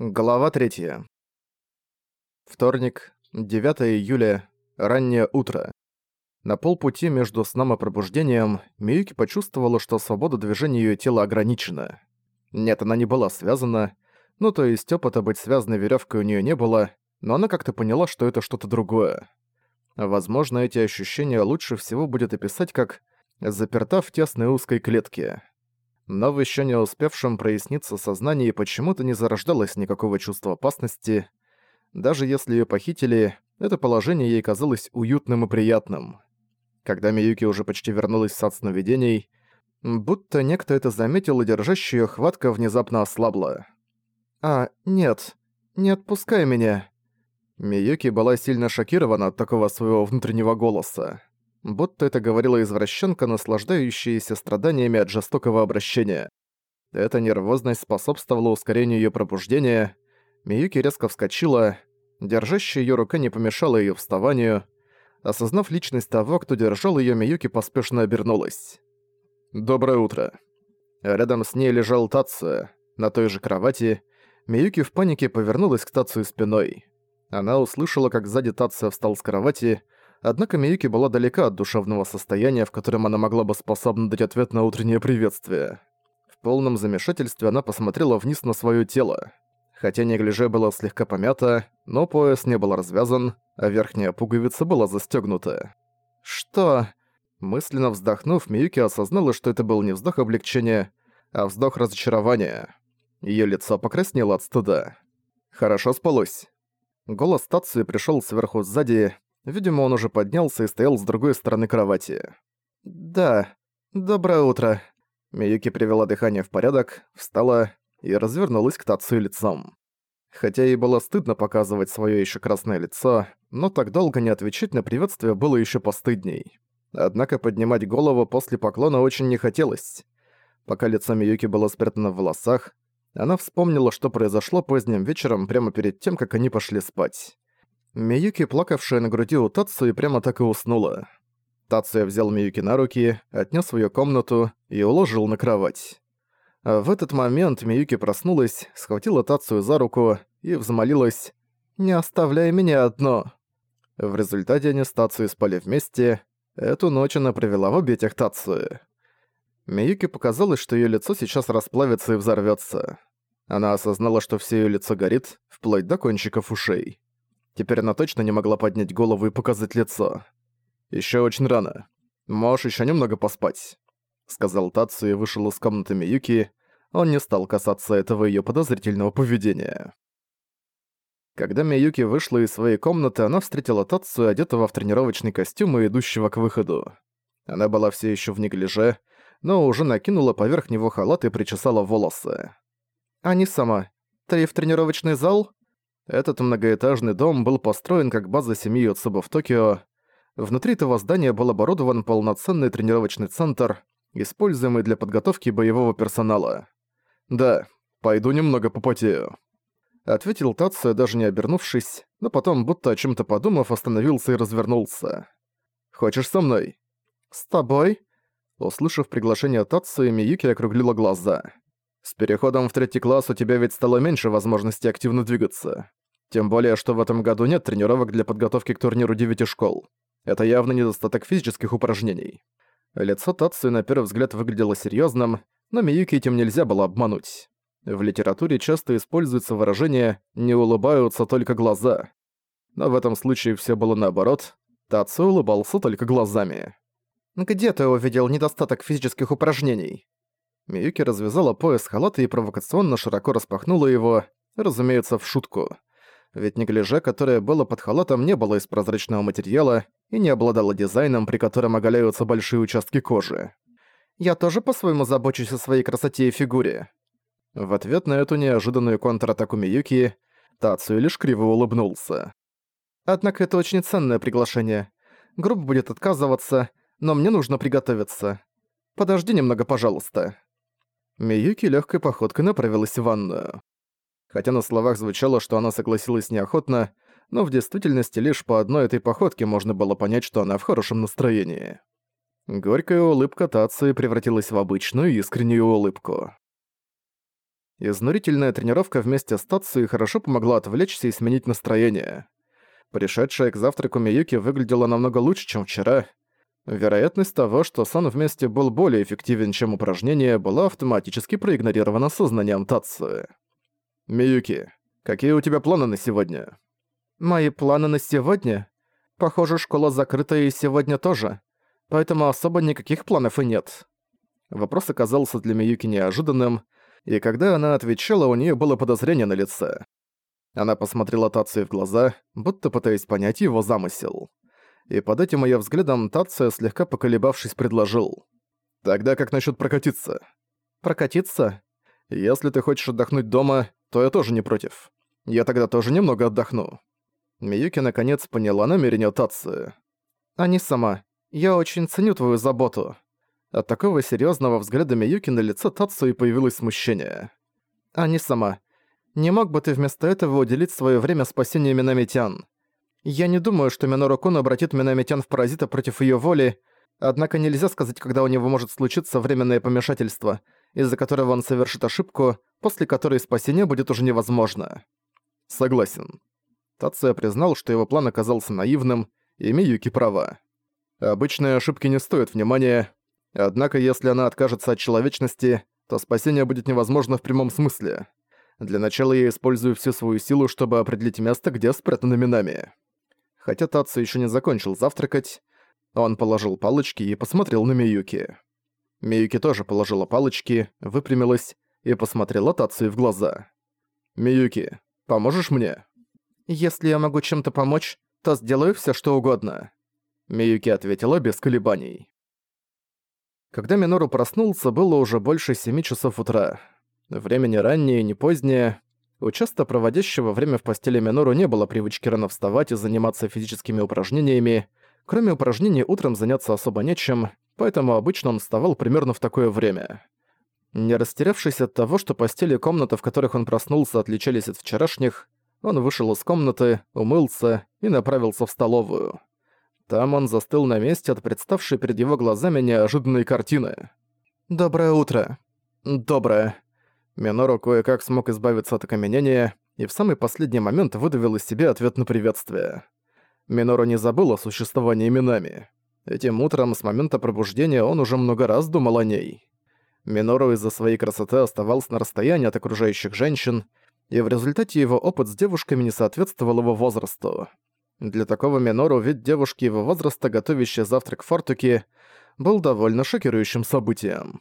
Глава 3. Вторник, 9 июля, раннее утро. На полпути между сном и пробуждением Миюки почувствовала, что свобода движения её тела ограничена. Нет, она не была связана, ну то есть опыта быть связанной верёвкой у неё не было, но она как-то поняла, что это что-то другое. Возможно, эти ощущения лучше всего будет описать как «заперта в тесной узкой клетке» но в ещё не успевшем проясниться сознании почему-то не зарождалось никакого чувства опасности. Даже если её похитили, это положение ей казалось уютным и приятным. Когда Миюки уже почти вернулась в сад сновидений, будто некто это заметил, и держащая хватка внезапно ослабла. «А, нет, не отпускай меня!» Миюки была сильно шокирована от такого своего внутреннего голоса будто это говорила извращенка, наслаждающаяся страданиями от жестокого обращения. Эта нервозность способствовала ускорению её пробуждения. Миюки резко вскочила, держащая её рука не помешала её вставанию. Осознав личность того, кто держал её, Миюки поспешно обернулась. «Доброе утро». Рядом с ней лежал Тация. На той же кровати Миюки в панике повернулась к Тацию спиной. Она услышала, как сзади Тация встал с кровати, однако Миюки была далека от душевного состояния, в котором она могла бы способна дать ответ на утреннее приветствие. В полном замешательстве она посмотрела вниз на своё тело. Хотя неглиже было слегка помято, но пояс не был развязан, а верхняя пуговица была застёгнута. «Что?» Мысленно вздохнув, Миюки осознала, что это был не вздох облегчения, а вздох разочарования. Её лицо покраснело от стыда. «Хорошо спалось». Голос Тации пришёл сверху сзади, Видимо, он уже поднялся и стоял с другой стороны кровати. «Да, доброе утро». Миюки привела дыхание в порядок, встала и развернулась к Тацию лицом. Хотя ей было стыдно показывать своё ещё красное лицо, но так долго не отвечать на приветствие было ещё постыдней. Однако поднимать голову после поклона очень не хотелось. Пока лицо Миюки было спрятано в волосах, она вспомнила, что произошло поздним вечером прямо перед тем, как они пошли спать. Миюки, плакавшая на груди у Тацуи, прямо так и уснула. Тацуя взял Миюки на руки, отнес в её комнату и уложил на кровать. А в этот момент Миюки проснулась, схватила Тацию за руку и взмолилась «Не оставляй меня одно». В результате они с Тацией спали вместе. Эту ночь она провела в объятиях Тацуи. Миюки показалось, что её лицо сейчас расплавится и взорвётся. Она осознала, что всё её лицо горит, вплоть до кончиков ушей. Теперь она точно не могла поднять голову и показать лицо. Ещё очень рано. Можешь ещё немного поспать», — сказал Тацу и вышел из комнаты Миюки. Он не стал касаться этого её подозрительного поведения. Когда Миюки вышла из своей комнаты, она встретила Тацу, одетого в тренировочный костюм и идущего к выходу. Она была все еще в неглиже, но уже накинула поверх него халат и причесала волосы. «А не сама. Ты в тренировочный зал?» Этот многоэтажный дом был построен как база семьи Йоцуба в Токио. Внутри этого здания был оборудован полноценный тренировочный центр, используемый для подготовки боевого персонала. «Да, пойду немного попотею», — ответил Тация, даже не обернувшись, но потом, будто о чем то подумав, остановился и развернулся. «Хочешь со мной?» «С тобой?» Услышав приглашение Тацию, Миюки округлила глаза. «С переходом в третий класс у тебя ведь стало меньше возможности активно двигаться. Тем более, что в этом году нет тренировок для подготовки к турниру девяти школ. Это явно недостаток физических упражнений. Лицо Тацию на первый взгляд выглядело серьезным, но Миюки этим нельзя было обмануть. В литературе часто используется выражение «не улыбаются только глаза». Но в этом случае все было наоборот. Тацию улыбался только глазами. «Где ты увидел недостаток физических упражнений?» Миюки развязала пояс халата и провокационно широко распахнула его, разумеется, в шутку ведь неглиже, которое было под халатом, не было из прозрачного материала и не обладало дизайном, при котором оголяются большие участки кожи. «Я тоже по-своему забочусь о своей красоте и фигуре». В ответ на эту неожиданную контратаку Миюки, Тацию лишь криво улыбнулся. «Однако это очень ценное приглашение. Группа будет отказываться, но мне нужно приготовиться. Подожди немного, пожалуйста». Миюки легкой походкой направилась в ванную. Хотя на словах звучало, что она согласилась неохотно, но в действительности лишь по одной этой походке можно было понять, что она в хорошем настроении. Горькая улыбка Тации превратилась в обычную искреннюю улыбку. Изнурительная тренировка вместе с Тацией хорошо помогла отвлечься и сменить настроение. Пришедшая к завтраку Миюки выглядела намного лучше, чем вчера. Вероятность того, что сан вместе был более эффективен, чем упражнение, была автоматически проигнорирована сознанием Тацию. «Миюки, какие у тебя планы на сегодня?» «Мои планы на сегодня? Похоже, школа закрыта и сегодня тоже, поэтому особо никаких планов и нет». Вопрос оказался для Миюки неожиданным, и когда она отвечала, у нее было подозрение на лице. Она посмотрела Тацию в глаза, будто пытаясь понять его замысел. И под этим её взглядом Тация, слегка поколебавшись, предложил. «Тогда как насчет прокатиться?» «Прокатиться?» «Если ты хочешь отдохнуть дома, то я тоже не против. Я тогда тоже немного отдохну». Миюки наконец поняла намерение Тации. «А не сама. Я очень ценю твою заботу. От такого серьезного взгляда Миюки на лице Тацу и появилось смущение. «А не сама. Не мог бы ты вместо этого уделить свое время спасению Минамитян? Я не думаю, что Минору Кун обратит Минамитян в паразита против ее воли, однако нельзя сказать, когда у него может случиться временное помешательство, из-за которого он совершит ошибку, после которой спасение будет уже невозможно». «Согласен». Тация признал, что его план оказался наивным, и Миюки права. Обычные ошибки не стоят внимания, Однако, если она откажется от человечности, то спасение будет невозможно в прямом смысле. Для начала я использую всю свою силу, чтобы определить место, где спрятаны Минами. Хотя Татсу еще не закончил завтракать, он положил палочки и посмотрел на Миюки. Миюки тоже положила палочки, выпрямилась и посмотрела Татсу в глаза. «Миюки, поможешь мне?» «Если я могу чем-то помочь, то сделаю все, что угодно», Миюки ответила без колебаний. Когда Минору проснулся, было уже больше семи часов утра. Время не раннее, не позднее. У часто проводящего время в постели Минору не было привычки рано вставать и заниматься физическими упражнениями. Кроме упражнений, утром заняться особо нечем, поэтому обычно он вставал примерно в такое время. Не растерявшись от того, что постели и комната, в которых он проснулся, отличались от вчерашних, он вышел из комнаты, умылся и направился в столовую. Там он застыл на месте от представшей перед его глазами неожиданной картины. «Доброе утро». «Доброе». Минору кое-как смог избавиться от окаменения и в самый последний момент выдавил из себя ответ на приветствие. Минору не забыл о существовании Минами. Этим утром, с момента пробуждения, он уже много раз думал о ней. Минору из-за своей красоты оставался на расстоянии от окружающих женщин, и в результате его опыт с девушками не соответствовал его возрасту. Для такого Минору вид девушки его возраста, готовящей завтрак в фартуке, был довольно шокирующим событием.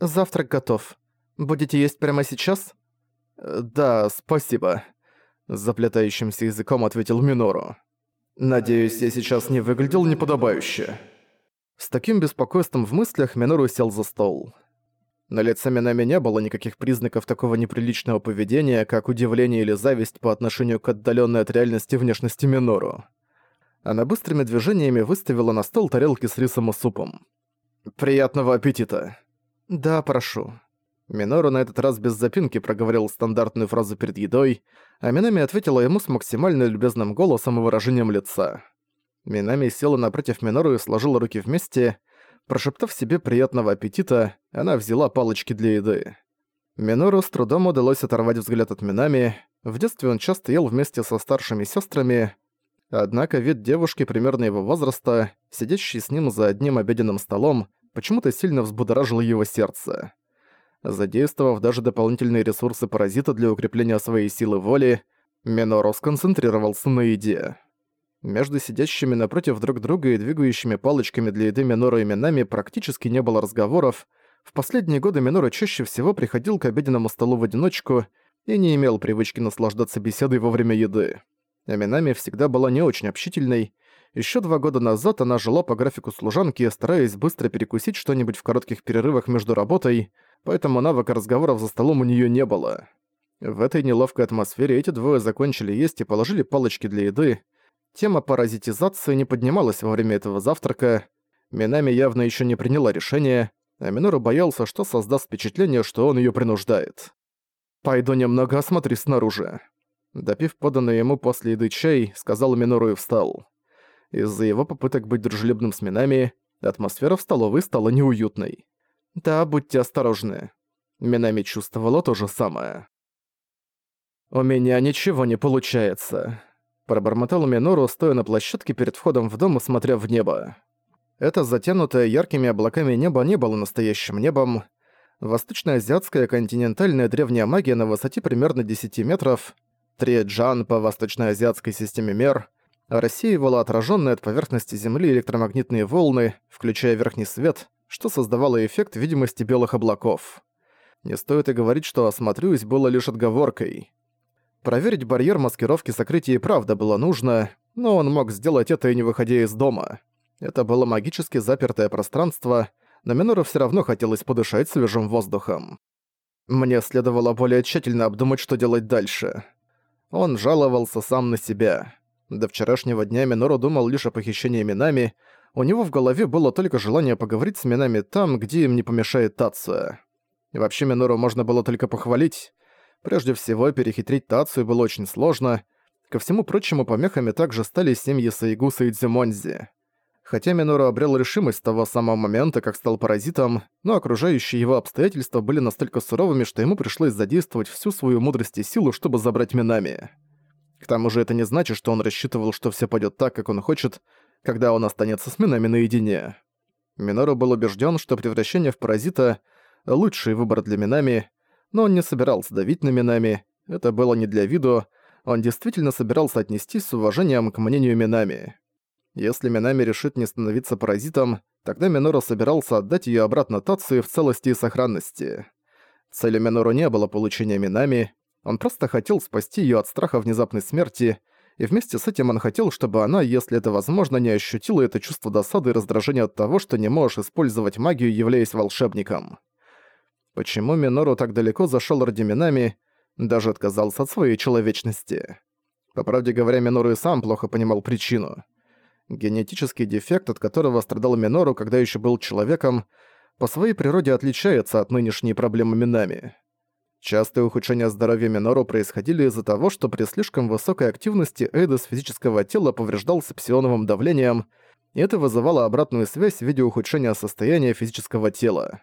«Завтрак готов. Будете есть прямо сейчас?» «Да, спасибо», — заплетающимся языком ответил Минору. «Надеюсь, я сейчас не выглядел неподобающе». С таким беспокойством в мыслях Минору сел за стол. На лице Минами не было никаких признаков такого неприличного поведения, как удивление или зависть по отношению к отдаленной от реальности внешности Минору. Она быстрыми движениями выставила на стол тарелки с рисом и супом. «Приятного аппетита!» «Да, прошу». Минору на этот раз без запинки проговорил стандартную фразу перед едой, а Минами ответила ему с максимально любезным голосом и выражением лица. Минами села напротив Минору и сложила руки вместе, Прошептав себе приятного аппетита, она взяла палочки для еды. Минору с трудом удалось оторвать взгляд от Минами. В детстве он часто ел вместе со старшими сестрами. Однако вид девушки примерно его возраста, сидящей с ним за одним обеденным столом, почему-то сильно взбудоражил его сердце. Задействовав даже дополнительные ресурсы паразита для укрепления своей силы воли, Минору сконцентрировался на еде. Между сидящими напротив друг друга и двигающими палочками для еды Минору и Минами практически не было разговоров. В последние годы Минору чаще всего приходил к обеденному столу в одиночку и не имел привычки наслаждаться беседой во время еды. А Минами всегда была не очень общительной. Еще два года назад она жила по графику служанки, стараясь быстро перекусить что-нибудь в коротких перерывах между работой, поэтому навыка разговоров за столом у нее не было. В этой неловкой атмосфере эти двое закончили есть и положили палочки для еды, Тема паразитизации не поднималась во время этого завтрака. Минами явно еще не приняла решение, а Минору боялся, что создаст впечатление, что он ее принуждает. «Пойду немного осмотрюсь снаружи». Допив поданный ему после еды чай, сказал Минору и встал. Из-за его попыток быть дружелюбным с Минами, атмосфера в столовой стала неуютной. «Да, будьте осторожны». Минами чувствовала то же самое. «У меня ничего не получается», — пробормотал Минору, стоя на площадке перед входом в дом и смотря в небо. Это затянутое яркими облаками небо не было настоящим небом. Восточноазиатская континентальная древняя магия на высоте примерно 10 метров, три джан по восточноазиатской системе мер, рассеивала отраженные от поверхности Земли электромагнитные волны, включая верхний свет, что создавало эффект видимости белых облаков. Не стоит и говорить, что «осмотрюсь» было лишь отговоркой. Проверить барьер маскировки сокрытия и правда было нужно, но он мог сделать это и не выходя из дома. Это было магически запертое пространство, но Минору все равно хотелось подышать свежим воздухом. Мне следовало более тщательно обдумать, что делать дальше. Он жаловался сам на себя. До вчерашнего дня Минору думал лишь о похищении Минами, у него в голове было только желание поговорить с Минами там, где им не помешает Тация. И вообще Минору можно было только похвалить. Прежде всего, перехитрить Тацию было очень сложно. Ко всему прочему, помехами также стали семьи Саигуса и Дзюмонзи. Хотя Минору обрел решимость с того самого момента, как стал паразитом, но окружающие его обстоятельства были настолько суровыми, что ему пришлось задействовать всю свою мудрость и силу, чтобы забрать Минами. К тому же это не значит, что он рассчитывал, что все пойдет так, как он хочет, когда он останется с Минами наедине. Минору был убежден, что превращение в паразита — лучший выбор для Минами, но он не собирался давить на Минами, это было не для виду, он действительно собирался отнестись с уважением к мнению Минами. Если Минами решит не становиться паразитом, тогда Минору собирался отдать ее обратно Тацию в целости и сохранности. Целью Минору не было получение Минами, он просто хотел спасти ее от страха внезапной смерти, и вместе с этим он хотел, чтобы она, если это возможно, не ощутила это чувство досады и раздражения от того, что не можешь использовать магию, являясь волшебником. Почему Минору так далеко зашел ради Минами, даже отказался от своей человечности? По правде говоря, Минору и сам плохо понимал причину. Генетический дефект, от которого страдал Минору, когда еще был человеком, по своей природе отличается от нынешней проблемы Минами. Частые ухудшения здоровья Минору происходили из-за того, что при слишком высокой активности Эйдес физического тела повреждался псионовым давлением, и это вызывало обратную связь в виде ухудшения состояния физического тела.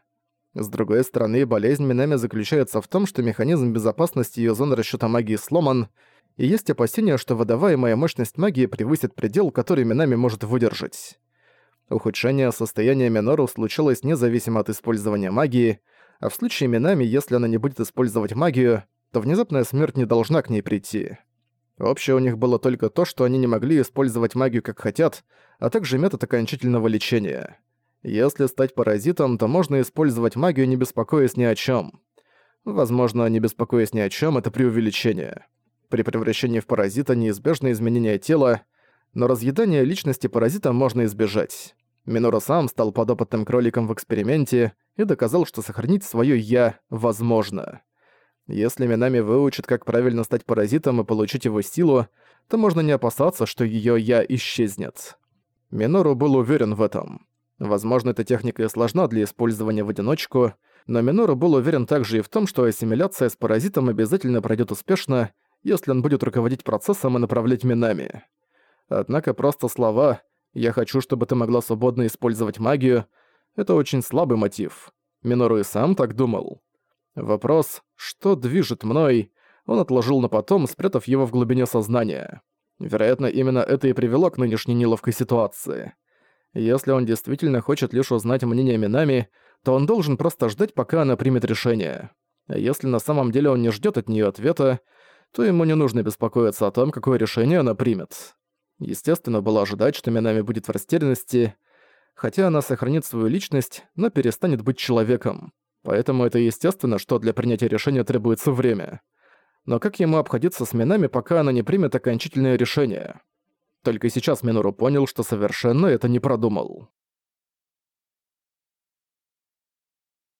С другой стороны, болезнь Минами заключается в том, что механизм безопасности ее зоны расчёта магии сломан, и есть опасения, что выдаваемая мощность магии превысит предел, который Минами может выдержать. Ухудшение состояния Минору случилось независимо от использования магии, а в случае Минами, если она не будет использовать магию, то внезапная смерть не должна к ней прийти. Общее у них было только то, что они не могли использовать магию как хотят, а также метод окончательного лечения. Если стать паразитом, то можно использовать магию, не беспокоясь ни о чем. Возможно, не беспокоясь ни о чем, это преувеличение. При превращении в паразита неизбежно изменение тела, но разъедание личности паразита можно избежать. Минора сам стал подопытным кроликом в эксперименте и доказал, что сохранить своё «я» возможно. Если Минами выучит, как правильно стать паразитом и получить его силу, то можно не опасаться, что её «я» исчезнет. Минору был уверен в этом. Возможно, эта техника и сложна для использования в одиночку, но Минору был уверен также и в том, что ассимиляция с паразитом обязательно пройдет успешно, если он будет руководить процессом и направлять Минами. Однако просто слова «Я хочу, чтобы ты могла свободно использовать магию» — это очень слабый мотив. Минору и сам так думал. Вопрос «Что движет мной?» он отложил на потом, спрятав его в глубине сознания. Вероятно, именно это и привело к нынешней неловкой ситуации. Если он действительно хочет лишь узнать мнение Минами, то он должен просто ждать, пока она примет решение. А если на самом деле он не ждет от нее ответа, то ему не нужно беспокоиться о том, какое решение она примет. Естественно, было ожидать, что Минами будет в растерянности, хотя она сохранит свою личность, но перестанет быть человеком. Поэтому это естественно, что для принятия решения требуется время. Но как ему обходиться с Минами, пока она не примет окончательное решение? Только сейчас Минору понял, что совершенно это не продумал.